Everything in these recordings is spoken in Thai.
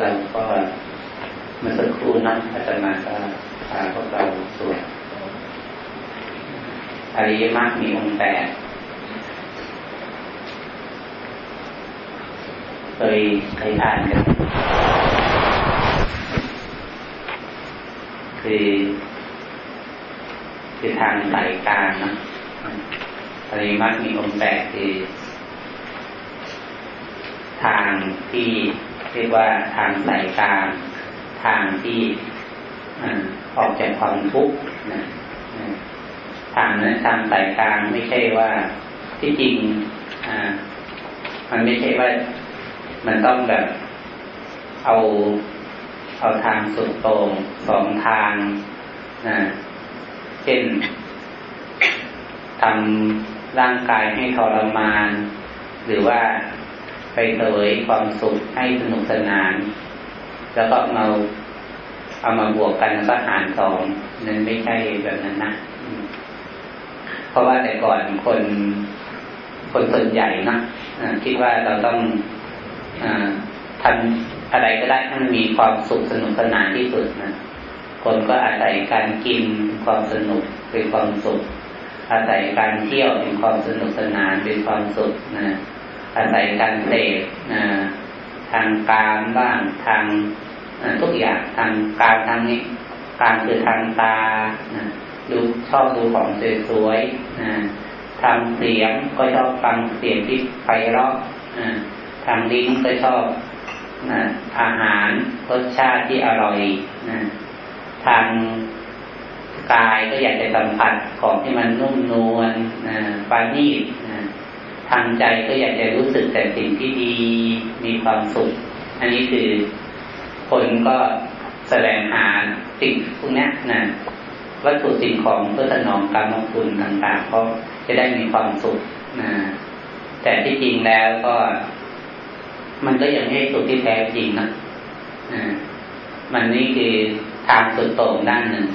เราก็เมื่อสักครู่นั้นอาจารย์มาก็พาพวกเราสวดอริยมรรคมีองค์แปดเคยเคยอ่านกันคือคือทางสายกลางนะอริยมรรคมีองค์แปดคือ ทางที่ เรียกว่าทางสายกลางทางที่ออกจากความทุกข์นะทางนั้นทางสายกลางไม่ใช่ว่าที่จริงมันไม่ใช่ว่ามันต้องแบบเอาเอาทางสุดโต่งสองทางนะเช่นทำร่างกายให้ทรมาน หรือว่า ไปเสวยความสุขให้สนุกสนาน แล้วก็เอาเอามาบวกกันก็หารสองนั้นไม่ใช่แบบนั้นนะเพราะว่าแต่ก่อนคนคนส่วนใหญ่นะคิดว่าเราต้องอทำอะไรก็ได้ให้มันมีความสุขสนุกสนานที่สุดนะคนก็อาศัยการกินความสนุกเป็นความสุข อาศัยการเที่ยวเป็นความสนุกสนานเป็นความสุขนะ อาศัยการเสพทางการบ้างทางทุกอย่างทางการทางนี้การคือทางตาดูชอบดูของสวยๆทางเสียงก็ชอบฟังเสียงที่ไพเราะทางลิ้นก็ชอบอาหารรสชาติที่อร่อยทางกายก็อยากจะสัมผัสของที่มันนุ่มนวลปานีต ทางใจก็อยากจะรู้สึกแต่สิ่งที่ดีมีความสุข อันนี้คือคนก็แสดงหาสิ่งพวกนี้นะวัตถุสิ่งของเพื่อสนองการมคุณต่างๆเพราะจะได้มีความสุขนะแต่ที่จริงแล้วก็ มันก็ยังไม่สุขที่แท้จริงนะมันนี่คือทางสุดโต่งด้านหนึ่ง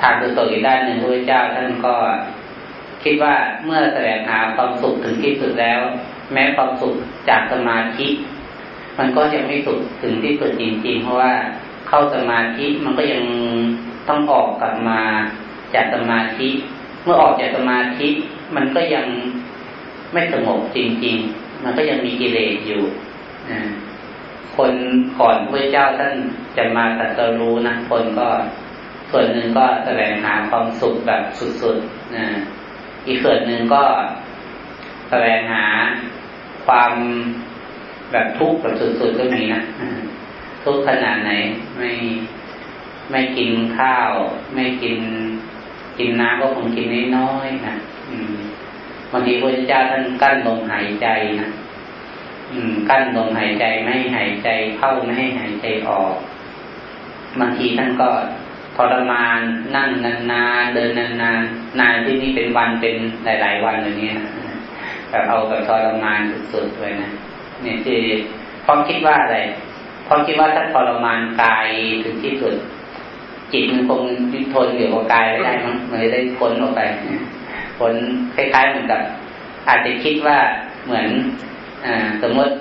ทางสุดโต่งอีกด้านหนึ่งพระเจ้าท่านก็ คิดว่าเมื่อแสวงหาความสุขถึงที่สุดแล้ว แม้ความสุขจากสมาธิ มันก็ยังไม่สุดถึงที่สุดจริงๆ เพราะว่าเข้าสมาธิมันก็ยังต้องออกกลับมาจากสมาธิ เมื่อออกจากสมาธิ มันก็ยังไม่สงบจริง ๆ มันก็ยังมีกิเลสอยู่คนก่อนพระเจ้าท่านจะมาตรัสรู้นะคนก็ส่วนหนึ่งก็แสวงหาความสุขแบบสุดๆนะ อีกส่วนหนึ่งก็แสวงหาความแบบทุกข์แบบสุดๆก็มีนะทุกขนาดไหนไม่ไม่กินข้าว ไม่กิน กินน้ำก็คงกินน้อยๆนะบางทีพระเจ้าท่านกั้นลมหายใจนะกั้นลมหายใจไม่หายใจเข้าไม่ให้หายใจออก บางทีท่านก็ ทรมาน นั่งนานๆเดินนานๆนานที่นี่เป็นวันเป็นหลาย ๆ วันอย่างเงี้ยแบบเอาแบบทรมานสุดๆเลยนะเนี่ยคือพราะคิดว่าอะไรพราะคิดว่าถ้าทรมานกายถึงที่สุด จิตมันคงทนอยู่กับกายไม่ได้มั้งมันได้พ้นออกไปพ้นคล้ายๆเหมือนกับ อาจจะคิดว่าเหมือนอสมมติ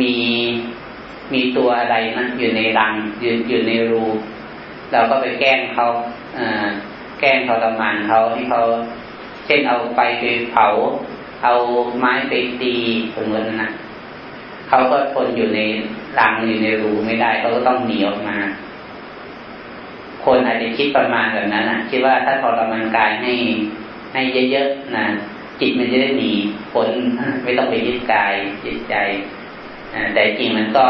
มีมีตัวอะไรนะอยู่ในรังอยู่อยู่ในรู เราก็ไปแกล้งเขาแกล้งเขาทรมานเขาให้เขาเช่นเอาไปไปเผา เอาไม้ไปตีสมมตินะเขาก็ทนอยู่ในรังอยู่ในรูไม่ได้เขาก็ต้องหนีออกมา คนอาจจะคิดประมาณแบบนั้นนะคิดว่าถ้าทรมานกายให้ให้เยอะๆนะจิตมันจะได้หนีผลไม่ต้องไปยึดกายจิตใจแต่จริงมันก็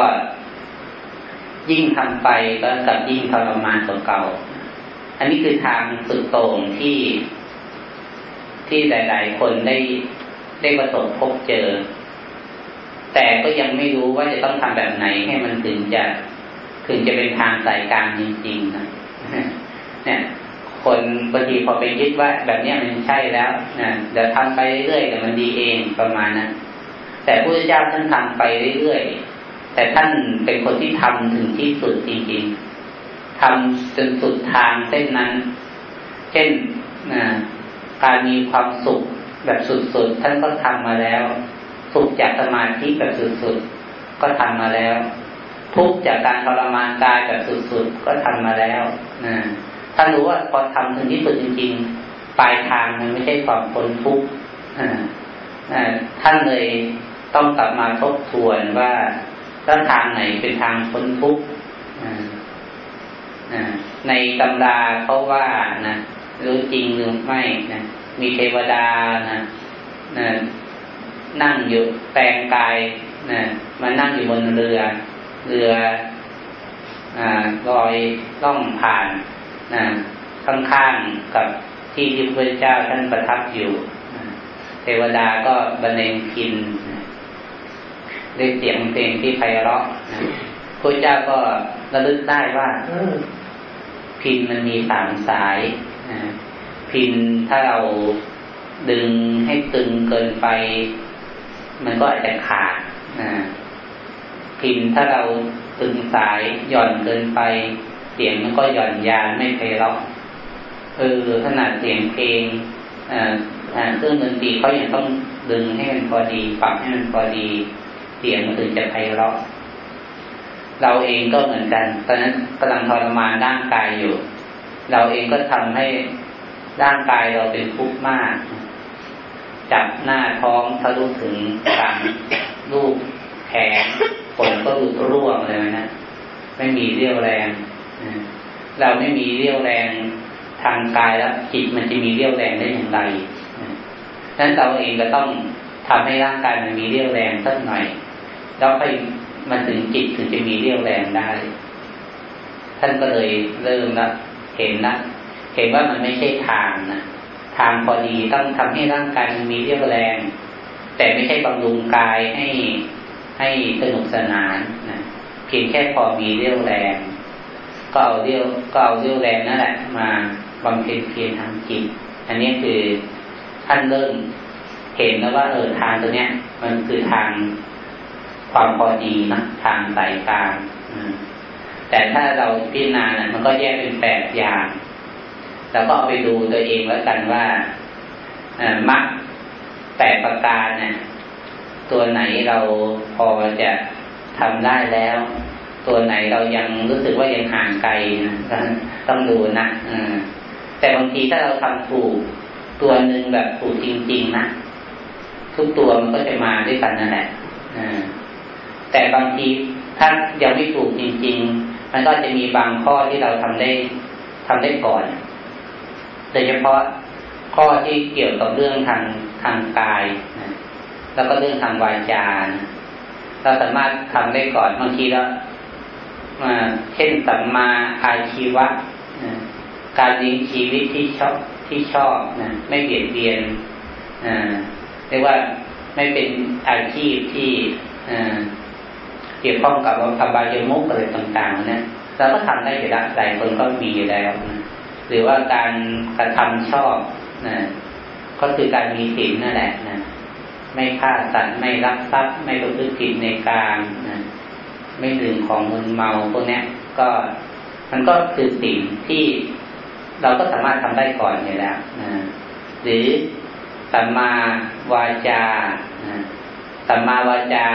ยิ่งทำไปก็กับยิ่งทรมานกว่าเก่า อันนี้คือทางสุดโต่งที่ ที่หลาย ๆ คนได้ได้ประสบพบเจอ แต่ก็ยังไม่รู้ว่าจะต้องทำแบบไหนให้มันถึงจะถึงจะเป็นทางสายกลางจริง ๆ นะเนี่ยคนบางทีพอไปยึดว่าแบบนี้มันใช่แล้วนะเดี๋ยวทำไปเรื่อยๆแต่มันดีเองประมาณนั้นแต่พระพุทธเจ้าท่านทำไปเรื่อยๆ แต่ท่านเป็นคนที่ทำถึงที่สุดจริงๆทำจนสุดทางเส้นนั้น เช่นการมีความสุขแบบสุดๆ ท่านก็ทำมาแล้ว สุขจากสมาธิแบบสุดๆ ก็ทำมาแล้ว ทุกจากการทรมานกายแบบสุดๆ ก็ทำมาแล้วนะถ้ารู้ว่าพอทำถึงที่สุดจริง ๆ ปลายทางมันไม่ใช่ความพ้นทุกข์ท่านเลยต้องกลับมาทบทวนว่า แล้วทางไหนเป็นทางพ้นทุกข์ในตำราเขาว่านะรู้จริงหรือไม่นะมีเทวดานะนะนั่งอยู่แปลงกายนะมานั่งอยู่บนเรือ เรืออลอยล่องผ่านนะข้างๆกับที่ที่พระเจ้าท่านประทับอยู่ เทวดาก็บรรเลงพิน ด้วยเสียงเพลงที่ไพเราะพระเจ้าก็ระลึกได้ว่าพินมันมีสามสายพินถ้าเราดึงให้ตึงเกินไป มันก็อาจจะขาดพินถ้าเราตึงสายหย่อนเกินไป เสียงมันก็หย่อนยานไม่ไพเราะเออขนาดเสียงเพลงเครื่องดนตรีเขายังต้องดึงให้มันพอดีปรับให้มันพอดี เสียงมันถึงจะไพเราะเราเองก็เหมือนกัน ตอนนั้นกำลังทรมานร่างกายอยู่ เราเองก็ทำให้ร่างกายเราเป็นทุกข์มาก จับหน้าท้องทะลุถึงหลังลูกแขนผลก็หลุดร่วงเลยนะไม่มีเรี่ยวแรง เราไม่มีเรี่ยวแรงทางกายแล้วจิตมันจะมีเรี่ยวแรงได้อย่างไรนั้นเราเองก็ต้องทำให้ร่างกายมันมีเรี่ยวแรงสักหน่อย แล้วค่อยมันถึงจิตถึงจะมีเรี่ยวแรงได้ ท่านก็เลยเริ่มละเห็นละเห็นว่ามันไม่ใช่ทางนะทางพอดีต้องทำให้ร่างกายมันมีเรี่ยวแรง แต่ไม่ใช่บำรุงกายให้ให้สนุกสนานนะเพียงแค่พอมีเรี่ยวแรง ก็เอาเรี่ยวก็เอาเรี่ยวแรงนั่นแหละ มาบำเพ็ญเพียรทางจิต อันนี้คือท่านเริ่มเห็นแล้วว่าเออทางตัวเนี้ย มันคือทาง ความพอดีนะทางสายกลางแต่ถ้าเราพิจารณานะมันก็แยกเป็นแปดอย่างเราก็เอาไปดูตัวเองแล้วกันว่ามักแปดประการเนี่ยตัวไหนเราพอจะทำได้แล้ว ตัวไหนเรายังรู้สึกว่ายังห่างไกลนะต้องดูนะแต่บางทีถ้าเราทำถูกตัวหนึ่งแบบถูกจริง ๆ นะทุกตัวมันก็จะมาด้วยกันนั่นแหละ แต่บางทีถ้ายังไม่ถูกจริง ๆ มันก็จะมีบางข้อที่เราทำได้ทำได้ก่อนโดยเฉพาะข้อที่เกี่ยวกับเรื่องทางทางกายนะแล้วก็เรื่องทางวาจาเราสามารถทำได้ก่อนบางทีแล้วเช่นสัมมาอาชีวะนะการเลี้ยงชีวิตที่ชอบที่ชอบนะไม่เบียดเบียนเรียกว่าไม่เป็นอาชีพที่ เกี่ยวข้องกับอบายมุกอะไรต่างๆนะเราก็ทำได้อยู่แล้วหลายคนก็มีอยู่แล้วนะหรือว่าการกระทำชอบนะก็คือการมีศีลนั่นแหละนะไม่ฆ่าสัตว์ไม่รักทรัพย์ ไม่ประพฤติผิดในการนะไม่ดื่มของมึนเมาพวกนี้ก็มันก็คือสิ่งที่เราก็สามารถทำได้ก่อนอยู่แล้วนะหรือสัมมาวาจาสัมมาวาจา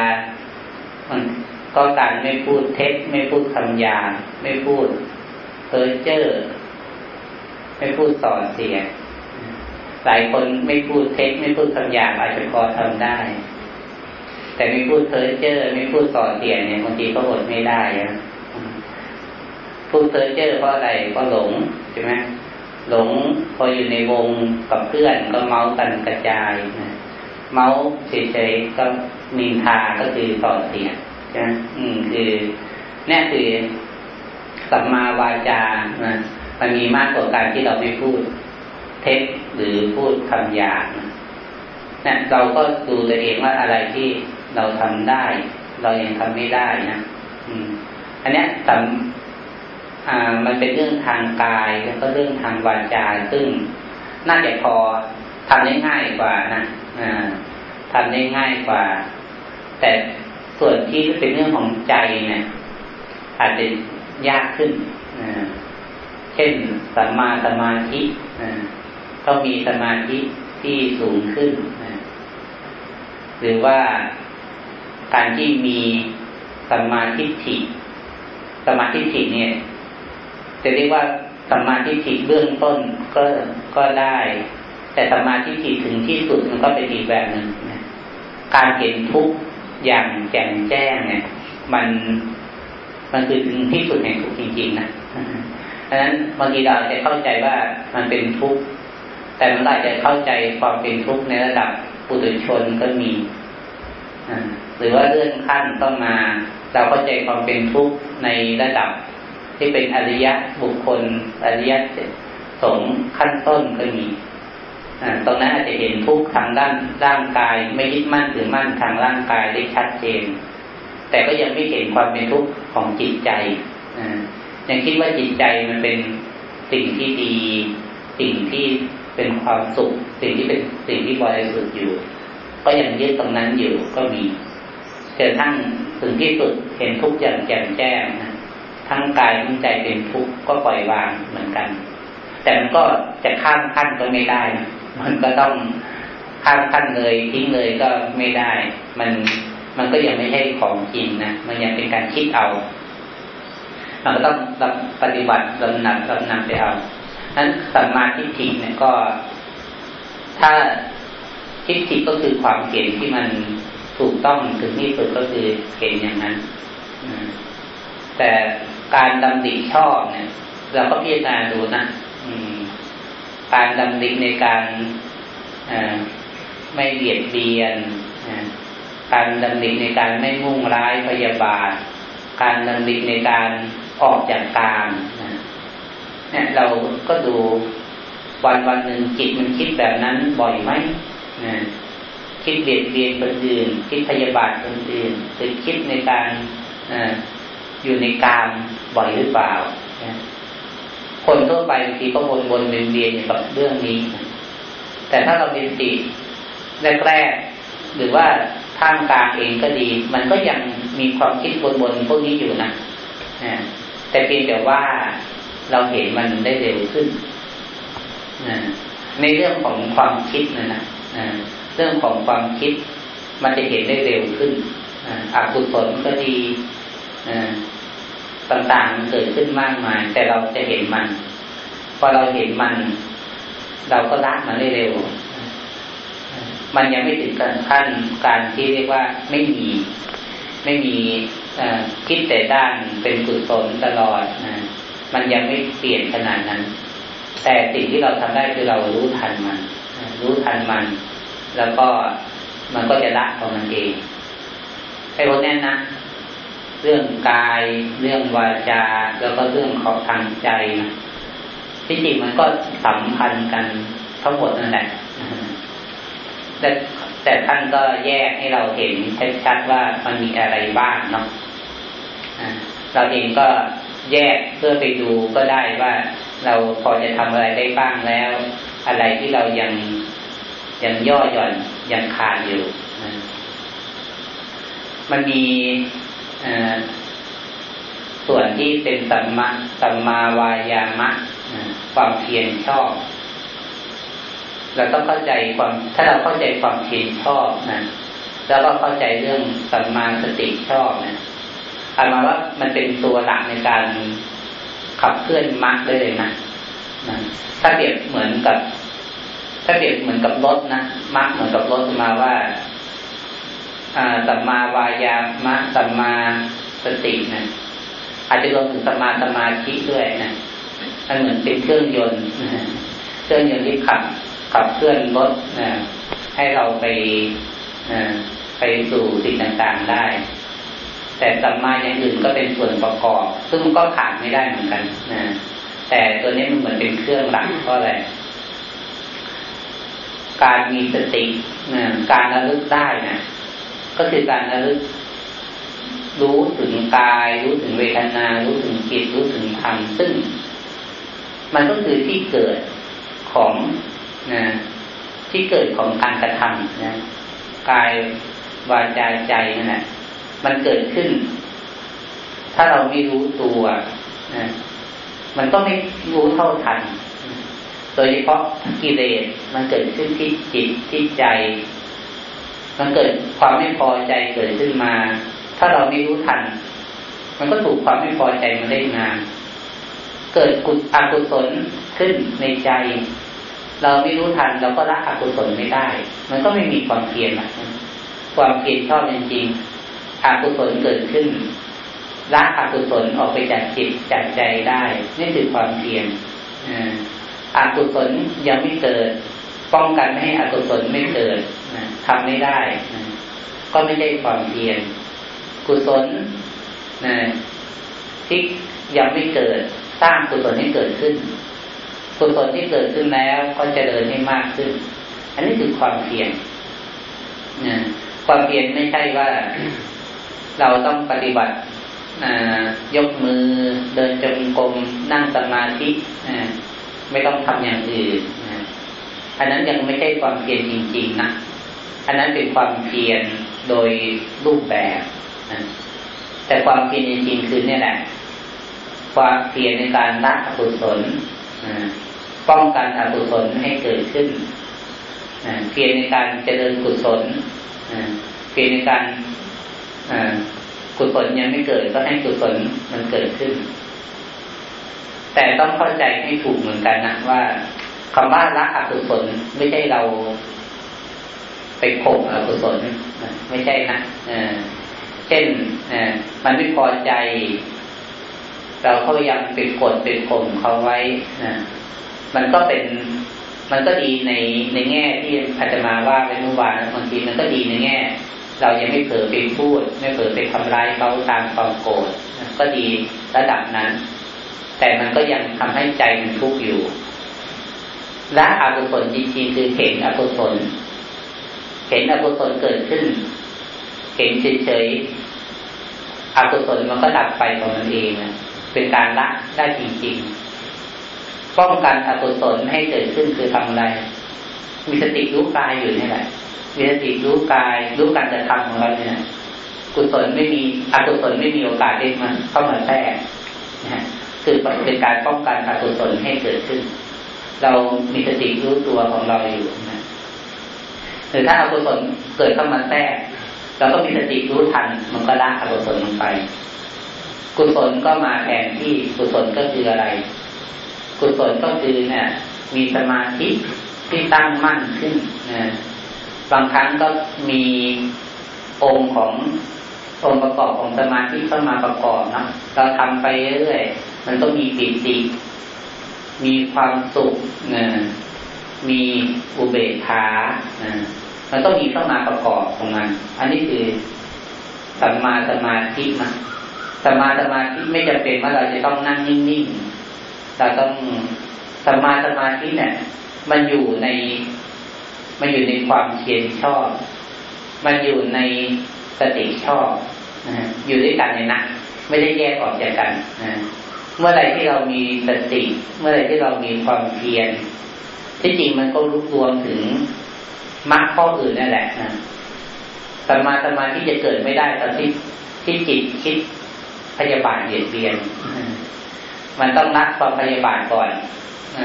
ก็การไม่พูดเท็จไม่พูดคำหยาไม่พูดเพ้อเจ้อไม่พูดส่อเสีย หลายคนไม่พูดเท็จไม่พูดคำหยาอาจจะพอทำได้ แต่ไม่พูดเพ้อเจ้อไม่พูดส่อเสียเนี่ยบางทีก็อดไม่ได้นะพูดเพ้อเจ้อเพราะอะไรเพราะหลงใช่ไหมหลงพออยู่ในวงกับเพื่อนก็เมากันกระจายนะเมาเฉยๆก็นินทาก็คือส่อเสียใช่ไหมอืมคือนี่คือสัมมาวาจานะมันมีมากกว่าการที่เราไม่พูดเท็จหรือพูดคำหยาบเนี่ยเราก็ดูตัวเองว่าอะไรที่เราทำได้ เรายังทำไม่ได้นะอืม อันเนี้ยสัมอ่า มันเป็นเรื่องทางกายแล้วก็เรื่องทางวาจาซึ่งน่าจะพอทำได้ง่ายกว่านะอ่าทำได้ง่ายกว่า แต่ ส่วนที่เป็นเรื่องของใจเนี่ยอาจจะยากขึ้นเช่นสัมมาสมาธิต้องมีสมาธิที่สูงขึ้นหรือว่าการที่มีสัมมาทิฏฐิสัมมาทิฏฐิเนี่ย จะเรียกว่าสัมมาทิฏฐิเบื้องต้นก็ก็ได้ แต่สัมมาทิฏฐิถึงที่สุดมันก็เป็นอีกแบบหนึ่งนะการเห็นทุก อย่างแจ่มแจ้งเนี่ย มันมันคือที่สุดแห่งทุกจริงๆนะดังนั้นบางทีเราจะเข้าใจว่ามันเป็นทุกข์แต่มันอาจจะเข้าใจความเป็นทุกข์ในระดับปุถุชนก็มีหรือว่าเลื่อนขั้นต้องมา เราเข้าใจความเป็นทุกข์ในระดับที่เป็นอริยะบุคคลอริยะสงขั้นต้นก็มี ตรงนั้นอาจจะเห็นทุกข์ทางด้านร่างกาย ไม่ยึดมั่นถือมั่นทางร่างกายได้ชัดเจน แต่ก็ยังไม่เห็นความเป็นทุกข์ของจิตใจยังคิดว่าจิตใจมันเป็นสิ่งที่ดี สิ่งที่เป็นความสุข สิ่งที่เป็นสิ่งที่บริสุทธิ์อยู่ ก็ยังยึดตรงนั้นอยู่ก็มีจนทั้งถึงที่สุดเห็นทุกอย่างแจ่มแจ้งนะทั้งกายทั้งใจเป็นทุกข์ก็ปล่อยวางเหมือนกัน แต่มันก็จะข้ามขั้นก็ไม่ได้นะ มันก็ต้องข้ามขั้นเลยทิ้งเลยก็ไม่ได้ มันมันก็ยังไม่ใช่ของจริงนะ มันยังเป็นการคิดเอาเราก็ต้องปฏิบัติดำหนับดำนำไปเอานั้นสัมมาทิฏฐิเนี่ยก็ ถ้าทิฏฐิก็คือความเห็นที่มันถูกต้องถึงที่สุดก็คือเห็นอย่างนั้น แต่การดำดิชอบเนี่ย เราก็พิจารณาดูนะ การดำดิในการไม่เบียดเบียน การดำดิในการไม่มุ่งร้ายพยาบาท การดำดิในการออกจากกามเนี่ยเราก็ดูวันวันหนึ่งจิตมันคิดแบบนั้นบ่อยไหมคิดเบียดเบียนคนอื่น คิดพยาบาทคนอื่นหรือคิดในการออยู่ในกามบ่อยหรือเปล่า คนทั่วไปบางทีก็วนวนเวียนเวียนอยู่กับเรื่องนี้ แต่ถ้าเราเป็นติแรกๆหรือว่าท่ามกลางเองก็ดี มันก็ยังมีความคิดวนๆพวกนี้อยู่นะแต่เพียงแต่ว่าเราเห็นมันได้เร็วขึ้นในเรื่องของความคิดนะนะเรื่องของความคิดมันจะเห็นได้เร็วขึ้นอกุศลก็ดี ต่างๆมันเกิดขึ้นมากมาย แต่เราจะเห็นมัน พอเราเห็นมัน เราก็ละมันได้เร็ว มันยังไม่ถึงขั้นการที่เรียกว่าไม่มี ไม่มีคิดแต่ด้านเป็นกุศลตลอดนะมันยังไม่เปลี่ยนขนาดนั้น แต่สิ่งที่เราทำได้คือเรารู้ทันมัน รู้ทันมัน แล้วก็มันก็จะละของมันเองไอ้พวกนี้นะ เรื่องกาย เรื่องวาจา แล้วก็เรื่องของทางใจนะที่จริงมันก็สัมพันธ์กันทั้งหมดนั่นแหละแต่แต่ท่านก็แยกให้เราเห็นชัดๆว่ามันมีอะไรบ้างเนาะเราเองก็แยกเพื่อไปดูก็ได้ว่าเราพอจะทำอะไรได้บ้างแล้ว อะไรที่เรายังยังย่อหย่อนยังขาดอยู่ มันมี ส่วนที่เป็นสัมมาสัมมาวายามะความเพียรชอบ เราต้องเข้าใจความ ถ้าเราเข้าใจความเพียรชอบนะแล้วก็เข้าใจเรื่องสัมมาสติชอบนะอามาว่ามันเป็นตัวหลักในการขับเคลื่อนมรรคได้เลยนะนะถ้าเปรียบเหมือนกับ ถ้าเปรียบเหมือนกับรถนะมรรคเหมือนกับรถมาว่า สัมมาวายามะสัมมาสตินะอาจจะรวมถึงสัมมาสมาธิด้วยนะมันเหมือนเป็นเครื่องยนต์เครื่องยนต์ที่ขับขับเคลื่อนรถนะให้เราไปไปสู่สิ่งต่างๆได้ แต่สัมมาอย่างอื่นก็เป็นส่วนประกอบ ซึ่งมันก็ขาดไม่ได้เหมือนกันนะแต่ตัวนี้มันเหมือนเป็นเครื่องหลักเพราะอะไรการมีสตินะการระลึกได้นะ ก็คือการระลึกรู้ถึงกาย รู้ถึงเวทนา รู้ถึงจิต รู้ถึงธรรมซึ่ง มันก็คือที่เกิดของนะที่เกิดของการกระทำนะกายวาจาใจนั่นแหละมันเกิดขึ้น ถ้าเราไม่รู้ตัวนะมันก็ไม่รู้เท่าทัน โดยเฉพาะกิเลสมันเกิดขึ้นที่จิตที่ใจ มันเกิดความไม่พอใจเกิดขึ้นมา ถ้าเราไม่รู้ทัน มันก็ถูกความไม่พอใจมาเล่นงาน เกิดกุศอกุศลขึ้นในใจ เราไม่รู้ทันเราก็ละอกุศลไม่ได้ มันก็ไม่มีความเพียรนะความเพียรชอบจริงๆอกุศลเกิดขึ้นละอกุศลออกไปจากจิตจากใจได้นี่คือความเพียรอกุศลยังไม่เกิด ป้องกันไม่ให้อกุศลไม่เกิด ทำไม่ได้ก็ไม่ได้ความเพียรกุศลนะที่ยังไม่เกิดสร้างกุศลให้เกิดขึ้นกุศลที่เกิดขึ้นแล้วก็จะเดินให้มากขึ้น อันนี้คือความเพียรนะความเพียรไม่ใช่ว่าเราต้องปฏิบัติยกมือเดินจงกรมนั่งสมาธิไม่ต้องทำอย่างอื่นอันนั้นยังไม่ใช่ความเพียรจริง ๆ นะ อันนั้นเป็นความเพียรโดยรูปแบบแต่ความเพียรจริงๆคือเนี่ยแหละความเพียรในการละอกุศลป้องกันอกุศลให้เกิดขึ้นเพียรในการเจริญกุศลเพียรในการกุศลยังไม่เกิดก็ให้กุศลมันเกิดขึ้น แต่ต้องเข้าใจให้ถูกเหมือนกันนะว่าคำว่าละอกุศลไม่ใช่เรา ไปข่มอกุศลไม่ใช่นะเช่นมันไม่พอใจ เราเขายังเป็นกดเป็นข่มเขาไว้มันก็เป็นมันก็ดีในในแง่ที่อาจจะมาว่าเป็นเมื่อวานบางทีมันก็ดีในแง่ เรายังไม่เผลอไปพูด ไม่เผลอไปทำร้ายเขาตามความโกรธก็ดีระดับนั้น แต่มันก็ยังทำให้ใจมันทุกข์อยู่และอกุศลจริงๆคือเห็นอกุศล เห็นอกุศลเกิดขึ้น เห็นเฉยๆอกุศลมันก็ดับไปของมันเองนะเป็นการละได้จริงๆ ป้องกันอกุศลให้เกิดขึ้นคือทำอะไรมีสติรู้กายอยู่นี่แหละมีสติรู้กายรู้การกระทำของเราเนี่ยกุศลไม่มีอกุศลไม่มีโอกาสได้มาเข้ามาแทรกนะคือเป็นการป้องกันอกุศลให้เกิดขึ้น เรามีสติรู้ตัวของเราอยู่นะ หรือถ้าอกุศลเกิดเข้ามาแทรกเราก็มีสติรู้ทันมันก็ละอกุศลลงไป กุศลก็มาแทนที่กุศลก็คืออะไร กุศลก็คือเนี่ยมีสมาธิที่ตั้งมั่นขึ้นนะบางครั้งก็มีองค์ขององค์ประกอบของสมาธิเข้ามาประกอบนะเราทำไปเรื่อยๆมันต้องมีปิติมีความสุขนะมีอุเบกขานะ มันต้องมีเข้ามาประกอบของมัน อันนี้คือสัมมาสมาธิมาสัมมาสมาธิไม่จำเป็นว่าเราจะต้องนั่งนิ่งๆเราต้องสัมมาสมาธิเนี่ย มันอยู่ใน มันอยู่ในความเพียรชอบ มันอยู่ในสติชอบนะอยู่ด้วยกันเลยนะไม่ได้แยกออกจากกันนะเมื่อไรที่เรามีสติ เมื่อไรที่เรามีความเพียรที่จริงมันก็รู้รวมถึง มรรคข้ออื่นนั่นแหละนะสมาสมาที่จะเกิดไม่ได้ตอนที่ที่จิตคิดพยาบาทเบียดเบียน มันต้องนักความพยาบาทก่อนอ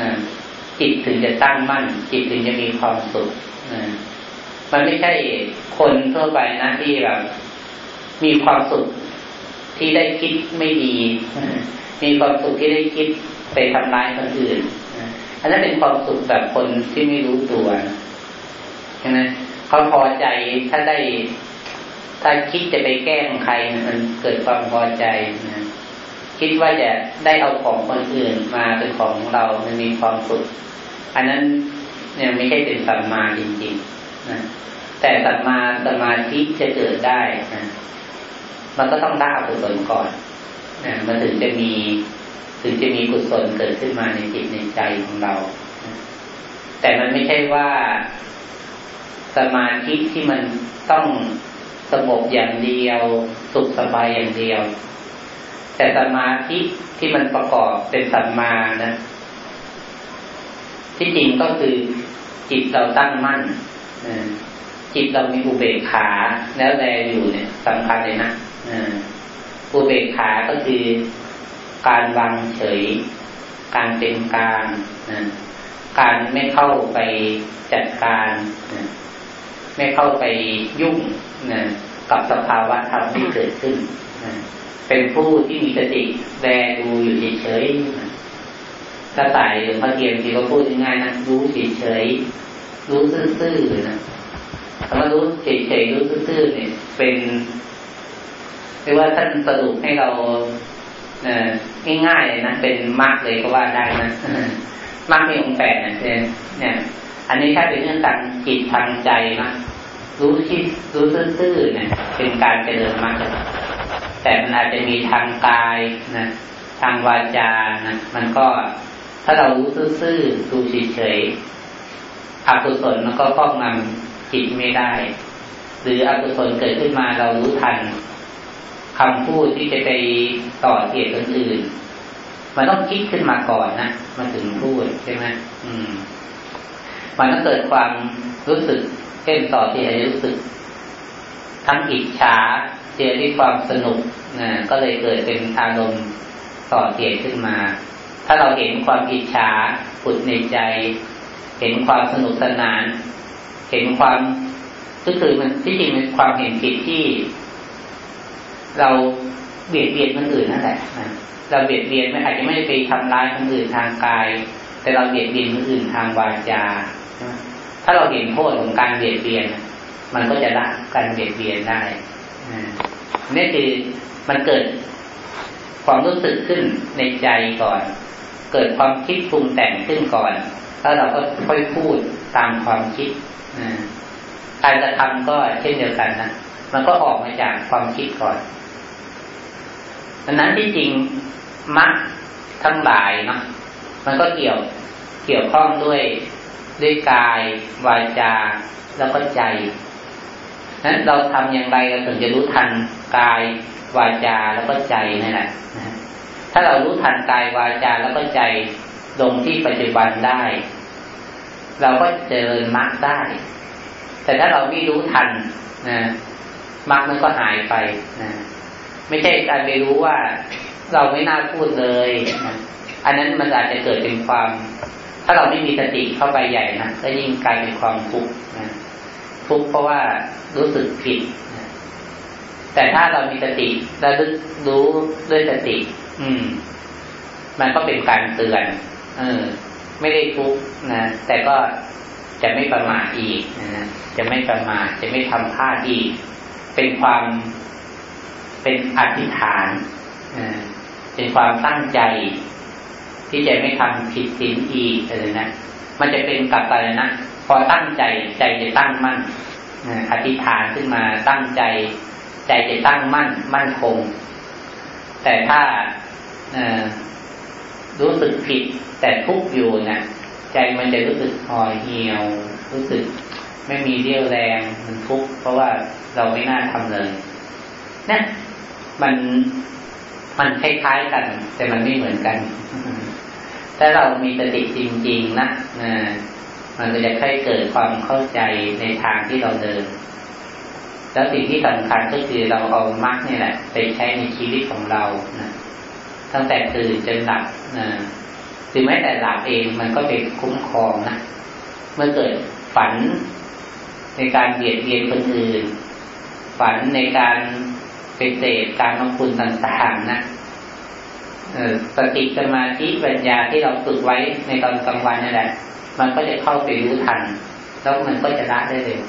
จิตถึงจะตั้งมั่น จิตถึงจะมีความสุขมันไม่ใช่คนทั่วไปนะที่แบบมีความสุขที่ได้คิดไม่ดี มีความสุขที่ได้คิดไปทำร้ายคนอื่น อันนั้นเป็นความสุขแบบคนที่ไม่รู้ตัว ใช่ไหมเขาพอใจถ้าได้ถ้าคิดจะไปแกล้งใครมันเกิดความพอใจนะคิดว่าจะได้เอาของคนอื่นมาเป็นของเรา มันมีความสุข อันนั้นเนี่ยไม่ใช่เป็นสัมมาจริงๆนะแต่สัมมาสมาธิจะเกิดได้นะมันก็ต้องละกุศลก่อนนะมันถึงจะมีถึงจะมีกุศลเกิดขึ้นมาในจิตในใจของเรา แต่มันไม่ใช่ว่า สมาธิที่มันต้องสงบอย่างเดียว สุขสบายอย่างเดียว แต่สมาธิที่มันประกอบเป็นสัมมานะที่จริงก็คือจิตเราตั้งมั่นจิตเรามีอุเบกขาแล้วแลอยู่เนี่ยสำคัญเลยนะอุเบกขาก็คือการวางเฉย การเป็นกลางการไม่เข้าไปจัดการ ไม่เข้าไปยุ่งนะกับสภาวะธรรมที่เกิดขึ้นเป็นผู้ที่มีสติแลดูอยู่เฉยๆถ้าตายหรือพระเทียมที่เขาพูดง่ายๆนะรู้เฉยๆรู้ซื่อๆนะคำว่ารู้เฉยๆรู้ซื่อๆเนี่ย เป็นเรียกว่าท่านสรุปให้เราง่ายๆเลยนะเป็นมากเลยก็ว่าได้นะมากมีองค์แปดเนี่ยเนี่ย อันนี้ถ้าเป็นเรื่องทางจิตทางใจนะ รู้ที่รู้ซื่อๆเนี่ยเป็นการเจริญมากแต่มันอาจจะมีทางกายนะ ทางวาจานะมันก็ถ้าเรารู้ซื่อๆดูเฉยๆอกุศลมันก็ครอบงำจิตไม่ได้ หรืออกุศลเกิดขึ้นมาเรารู้ทันคำพูดที่จะไปต่อเหตุอื่นมันต้องคิดขึ้นมาก่อนนะมันถึงพูดใช่ไหมอืม มันต้องเกิดความรู้สึก ช่นต่อที่อะไรรู้สึก ทั้งอิจฉาเจอที่ความสนุกนะก็เลยเกิดเป็นอารมณ์ต่อเหตุขึ้นมา ถ้าเราเห็นความอิจฉาผุดในใจ เห็นความสนุกสนาน เห็นความก็คือมันที่จริงเป็นความเห็นผิดที่ เราเบียดเบียนคนอื่นนั่นแหละเราเบียดเบียนไม่อาจจะไม่ได้ไปทำร้ายคนอื่นทางกาย แต่เราเบียดเบียนคนอื่นทางวาจา ถ้าเราเห็นโทษของการเบียดเบียน มันก็จะละการเบียดเบียนได้นี่คือมันเกิดความรู้สึกขึ้นในใจก่อน เกิดความคิดปรุงแต่งขึ้นก่อน แล้วเราก็ค่อยพูดตามความคิดการกระทำก็เช่นเดียวกันนะมันก็ออกมาจากความคิดก่อนดังนั้นที่จริงมัดทั้งหลายเนาะมันก็เกี่ยวเกี่ยวข้องด้วย ด้วยกาย วาจา แล้วก็ใจนั้นเราทำอย่างไรเราถึงจะรู้ทันกาย วาจาแล้วก็ใจนี่แหละถ้าเรารู้ทันกายวาจาแล้วก็ใจลงที่ปัจจุบันได้ เราก็เจริญมรรคได้ แต่ถ้าเราไม่รู้ทันนะมรรคมันก็หายไปนะไม่ใช่การไปรู้ว่าเราไม่น่าพูดเลยนะอันนั้นมันอาจจะเกิดเป็นความ ถ้าเราไม่มีสติเข้าไปใหญ่นะก็ยิ่งกลายเป็นความทุกข์นะทุกข์เพราะว่ารู้สึกผิดแต่ถ้าเรามีสติเรารู้ด้วยสติ อืม มันก็เป็นการเตือนเออ ไม่ได้ทุกข์นะแต่ก็จะไม่ประมาทอีกนะจะไม่ประมาทจะไม่ทำพลาดอีก เป็นความเป็นอธิษฐานเป็นความตั้งใจ ที่จะไม่ทำผิดศีลอีกอะไรนะมันจะเป็นกับอะไรนะพอตั้งใจใจจะตั้งมั่นอธิษฐานขึ้นมาตั้งใจ ใจจะตั้งมั่น มั่นคง แต่ถ้ารู้สึกผิดแต่ทุกอยู่เนะี่ยใจมันจะรู้สึกห่อเหี่ยว รู้สึกไม่มีเรี่ยวแรงมันทุกข์เพราะว่าเราไม่น่าทำเลยนี่มันมันคล้ายๆกัน แต่มันไม่เหมือนกัน ถ้าเรามีสติจริงๆนะมันจะค่อยเกิดความเข้าใจในทางที่เราเดิน แล้วสิ่งที่สำคัญก็คือเราเอามรรคนี่แหละไปใช้ในชีวิตของเรานะตั้งแต่ตื่นจนหลับนะถึงแม้แต่หลับเองมันก็เป็นคุ้มครองนะเมื่อเกิดฝันในการเบียดเบียนคนอื่น ฝันในการเป็นเศษการมคุณต่างๆนะ สติสมาธิปัญญาที่เราฝึกไว้ในตอนกลางวันนี่นแหละ มันก็จะเข้าไปรู้ทัน แล้วมันก็จะละได้เลย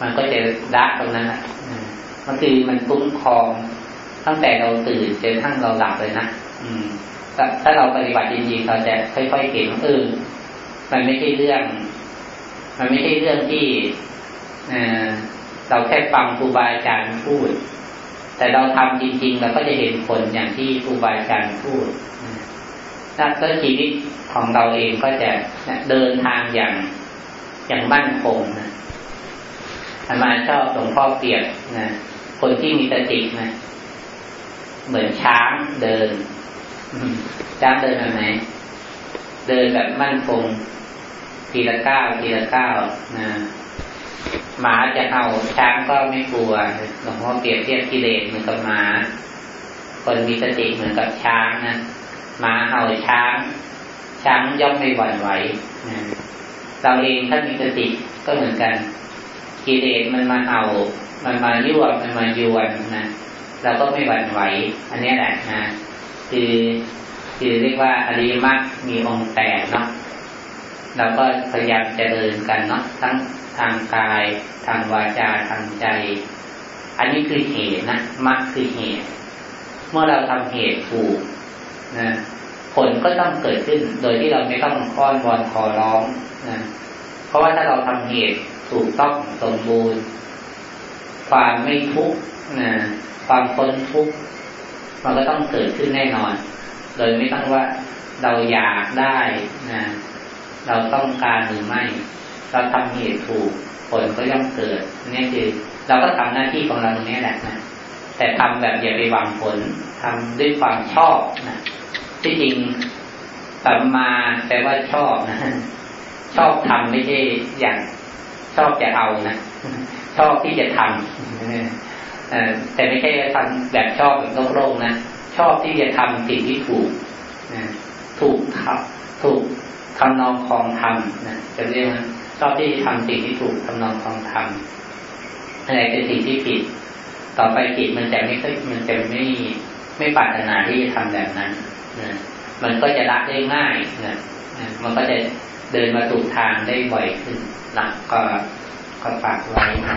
มันก็จะละตรงนั้นนะมันคือมันคุ้มครองตั้งแต่เราตื่นจนทั้งเราหลับเลยนะอืมถ้าเราปฏิบัติจริงๆเราจะค่อยๆเห็นเออมันไม่ใช่เรื่อง มันไม่ใช่เรื่องที่เเราแค่ฟังครูบาอาจารย์พูด แต่เราทำจริงๆเราก็จะเห็นผลอย่างที่ครูบาอาจารย์พูดแล้วชีวิตของเราเองก็จะเดินทางอย่างอย่างมั่นคงนะอามาชอบหลวงพ่อเปรียบนะคนที่มีสตินะเหมือนช้างเดินช้างเดินแบบไหนเดินแบบมั่นคงทีละก้าวทีละก้าวนะ หมาจะเห่าช้างก็ไม่กลัวหลวงพ่อเปรียบเทียบกิเลสเหมือนกับหมา คนมีสติเหมือนกับช้างนะหมาเห่าช้าง ช้างย่อมไม่หวั่นไหวเราเองถ้ามีสติก็เหมือนกันกิเลสมันมาเอามันมายั่วมันมายวนนะเราก็ไม่หวั่นไหว อันนี้แหละนะคือคือเรียกว่าอริมรรคมีองค์แปดเนาะ เราก็พยายามจะเดินกันเนาะทั้งทางกายทางวาจาทางใจ อันนี้คือเหตุนะมรรคคือเหตุ เมื่อเราทำเหตุถูกนะผลก็ต้องเกิดขึ้น โดยที่เราไม่ต้องค้อนวอนขอร้องนะเพราะว่าถ้าเราทำเหตุถูกต้องสมบูรณ์ ความไม่ทุกข์นะความพ้นทุกข์มันก็ต้องเกิดขึ้นแน่นอน โดยไม่ต้องว่าเราอยากได้นะ เราต้องการหรือไม่ เราทำเหตุถูก ผลก็ย่อมเกิดนี่คือ เราก็ทำหน้าที่ของเราตรงนี้แหละนะแต่ทำแบบอย่าไปหวังผลทำด้วยความชอบนะที่จริงสัมมาแปลว่าชอบนะชอบทำไม่ใช่อย่างชอบจะเอานะชอบที่จะทำแต่ไม่ใช่ทำแบบชอบแบบโลกๆนะชอบที่จะทำสิ่งที่ถูกถูกครับถูก ทำนองคลองธรรมนะจะเรียกว่าชอบที่ทำสิ่งที่ถูกทำนองคลองธรรมอะไรคือสิ่งที่ผิด ต่อไปผิดมันจะไม่ค่อยมันจะไม่ไม่ปรารถนาที่จะทำแบบนั้นนะมันก็จะละได้ง่ายนะมันก็จะเดินมาถูกทางได้บ่อยขึ้นนะก็ก็ฝากไว้นะ